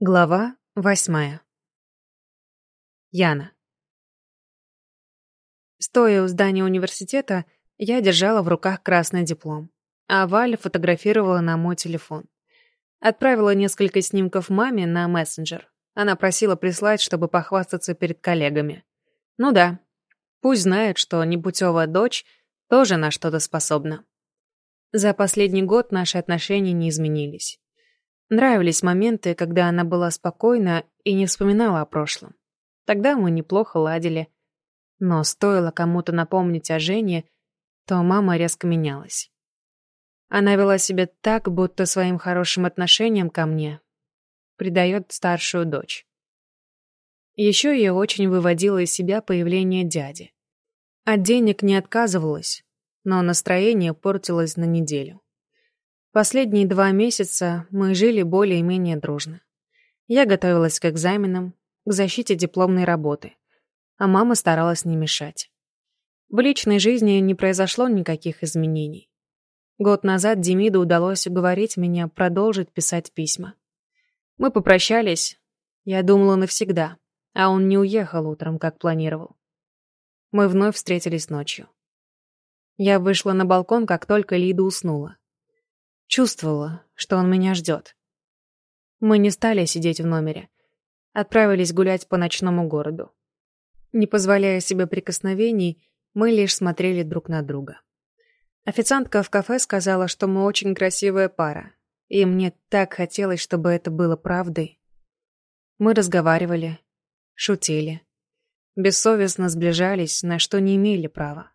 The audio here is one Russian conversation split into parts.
Глава восьмая. Яна. Стоя у здания университета, я держала в руках красный диплом, а Валя фотографировала на мой телефон. Отправила несколько снимков маме на мессенджер. Она просила прислать, чтобы похвастаться перед коллегами. Ну да, пусть знает, что непутевая дочь тоже на что-то способна. За последний год наши отношения не изменились. Нравились моменты, когда она была спокойна и не вспоминала о прошлом. Тогда мы неплохо ладили. Но стоило кому-то напомнить о Жене, то мама резко менялась. Она вела себя так, будто своим хорошим отношением ко мне предает старшую дочь. Еще ее очень выводило из себя появление дяди. От денег не отказывалась, но настроение портилось на неделю. Последние два месяца мы жили более-менее дружно. Я готовилась к экзаменам, к защите дипломной работы, а мама старалась не мешать. В личной жизни не произошло никаких изменений. Год назад Демиду удалось уговорить меня продолжить писать письма. Мы попрощались, я думала навсегда, а он не уехал утром, как планировал. Мы вновь встретились ночью. Я вышла на балкон, как только Лида уснула. Чувствовала, что он меня ждет. Мы не стали сидеть в номере. Отправились гулять по ночному городу. Не позволяя себе прикосновений, мы лишь смотрели друг на друга. Официантка в кафе сказала, что мы очень красивая пара, и мне так хотелось, чтобы это было правдой. Мы разговаривали, шутили, бессовестно сближались, на что не имели права.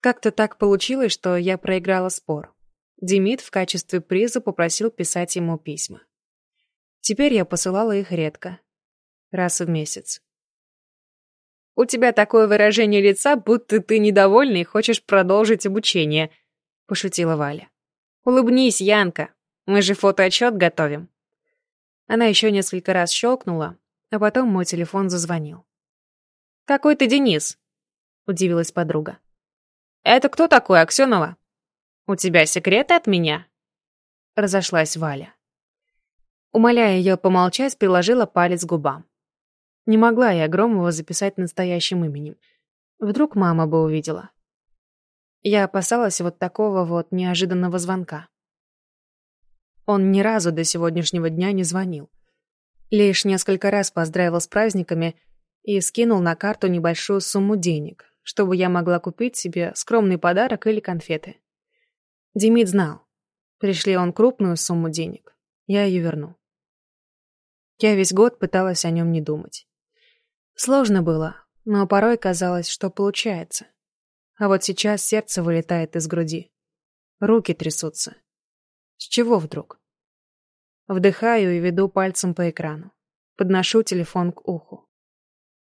Как-то так получилось, что я проиграла спор. Демид в качестве приза попросил писать ему письма. Теперь я посылала их редко. Раз в месяц. «У тебя такое выражение лица, будто ты недовольна и хочешь продолжить обучение», — пошутила Валя. «Улыбнись, Янка, мы же фотоотчет готовим». Она еще несколько раз щелкнула, а потом мой телефон зазвонил. «Какой ты Денис?» — удивилась подруга. «Это кто такой, Аксенова?» «У тебя секреты от меня?» Разошлась Валя. Умоляя ее помолчать, приложила палец к губам. Не могла я Громова записать настоящим именем. Вдруг мама бы увидела. Я опасалась вот такого вот неожиданного звонка. Он ни разу до сегодняшнего дня не звонил. Лишь несколько раз поздравил с праздниками и скинул на карту небольшую сумму денег, чтобы я могла купить себе скромный подарок или конфеты. Демид знал. Пришли он крупную сумму денег. Я ее верну. Я весь год пыталась о нем не думать. Сложно было, но порой казалось, что получается. А вот сейчас сердце вылетает из груди. Руки трясутся. С чего вдруг? Вдыхаю и веду пальцем по экрану. Подношу телефон к уху.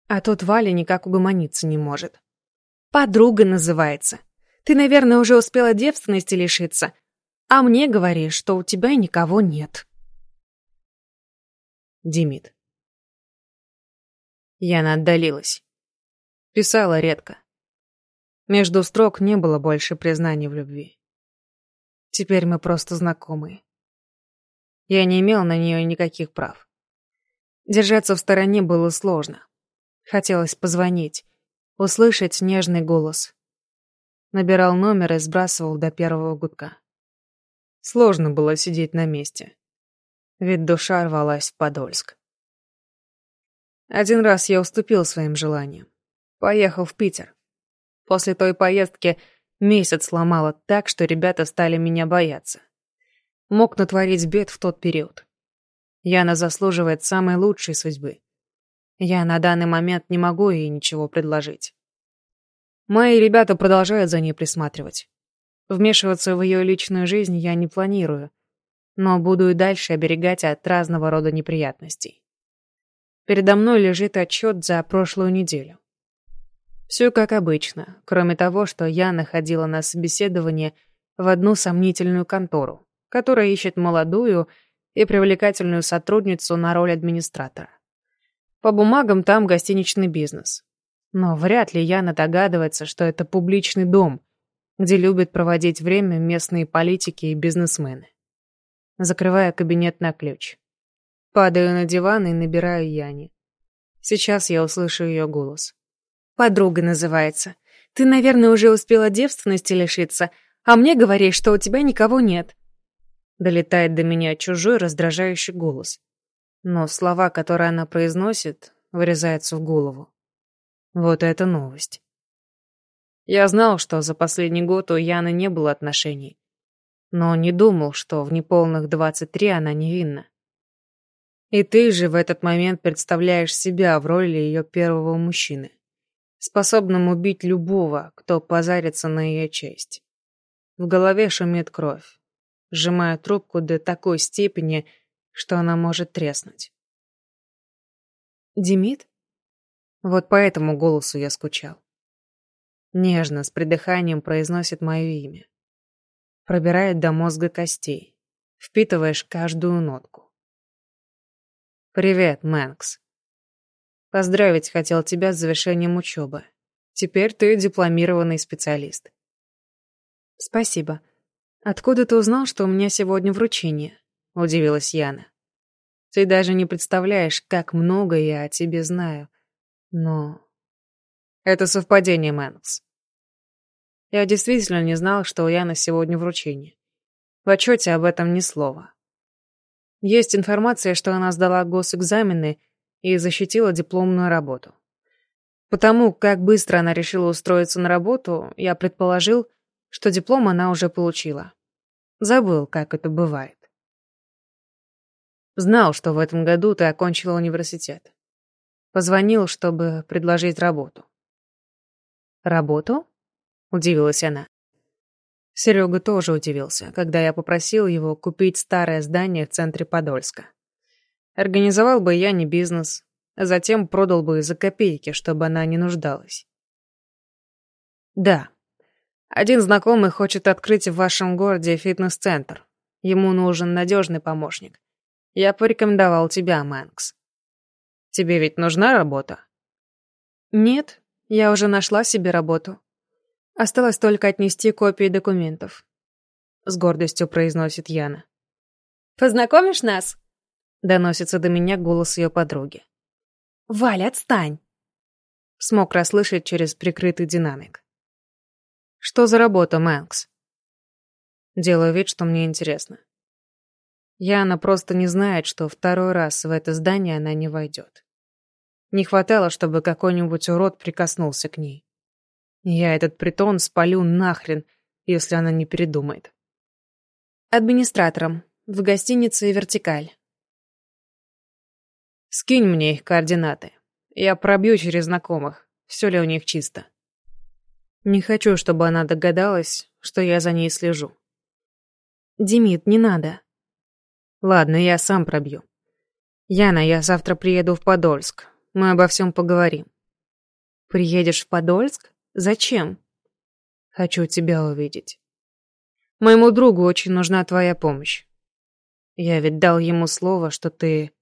А тут Валя никак угомониться не может. «Подруга называется», ты, наверное, уже успела девственности лишиться, а мне говоришь, что у тебя никого нет. Димит. Яна отдалилась. Писала редко. Между строк не было больше признаний в любви. Теперь мы просто знакомые. Я не имел на нее никаких прав. Держаться в стороне было сложно. Хотелось позвонить, услышать нежный голос, Набирал номер и сбрасывал до первого гудка. Сложно было сидеть на месте. Ведь душа рвалась в Подольск. Один раз я уступил своим желаниям. Поехал в Питер. После той поездки месяц сломало так, что ребята стали меня бояться. Мог натворить бед в тот период. Яна заслуживает самой лучшей судьбы. Я на данный момент не могу ей ничего предложить. Мои ребята продолжают за ней присматривать. Вмешиваться в ее личную жизнь я не планирую, но буду и дальше оберегать от разного рода неприятностей. Передо мной лежит отчет за прошлую неделю. Все как обычно, кроме того, что я находила на собеседование в одну сомнительную контору, которая ищет молодую и привлекательную сотрудницу на роль администратора. По бумагам там гостиничный бизнес. Но вряд ли Яна догадывается, что это публичный дом, где любят проводить время местные политики и бизнесмены. Закрывая кабинет на ключ. Падаю на диван и набираю Яне. Сейчас я услышу ее голос. «Подруга называется. Ты, наверное, уже успела девственности лишиться, а мне говоришь, что у тебя никого нет». Долетает до меня чужой раздражающий голос. Но слова, которые она произносит, вырезаются в голову. Вот это новость. Я знал, что за последний год у Яны не было отношений, но не думал, что в неполных 23 она невинна. И ты же в этот момент представляешь себя в роли ее первого мужчины, способным убить любого, кто позарится на ее честь. В голове шумит кровь, сжимая трубку до такой степени, что она может треснуть. «Демид?» Вот по этому голосу я скучал. Нежно, с придыханием произносит мое имя. Пробирает до мозга костей. Впитываешь каждую нотку. «Привет, Мэнкс. Поздравить хотел тебя с завершением учебы. Теперь ты дипломированный специалист». «Спасибо. Откуда ты узнал, что у меня сегодня вручение?» — удивилась Яна. «Ты даже не представляешь, как много я о тебе знаю. Но это совпадение, Мэнкс. Я действительно не знал, что у Яны сегодня вручение. В отчете об этом ни слова. Есть информация, что она сдала госэкзамены и защитила дипломную работу. Потому как быстро она решила устроиться на работу, я предположил, что диплом она уже получила. Забыл, как это бывает. Знал, что в этом году ты окончила университет. Позвонил, чтобы предложить работу. «Работу?» — удивилась она. Серега тоже удивился, когда я попросил его купить старое здание в центре Подольска. Организовал бы я не бизнес, а затем продал бы за копейки, чтобы она не нуждалась. Да. Один знакомый хочет открыть в вашем городе фитнес-центр. Ему нужен надежный помощник. Я порекомендовал тебя, Мэнкс. Тебе ведь нужна работа? Нет, я уже нашла себе работу. Осталось только отнести копии документов. С гордостью произносит Яна. «Познакомишь нас?» Доносится до меня голос ее подруги. «Валя, отстань!» Смог расслышать через прикрытый динамик. «Что за работа, Мэнкс?» Делаю вид, что мне интересно. Яна просто не знает, что второй раз в это здание она не войдет. Не хватало, чтобы какой-нибудь урод прикоснулся к ней. Я этот притон спалю нахрен, если она не передумает. Администратором. В гостинице «Вертикаль». Скинь мне их координаты. Я пробью через знакомых, все ли у них чисто. Не хочу, чтобы она догадалась, что я за ней слежу. Демид, не надо. Ладно, я сам пробью. Яна, я завтра приеду в Подольск. Мы обо всем поговорим. Приедешь в Подольск? Зачем? Хочу тебя увидеть. Моему другу очень нужна твоя помощь. Я ведь дал ему слово, что ты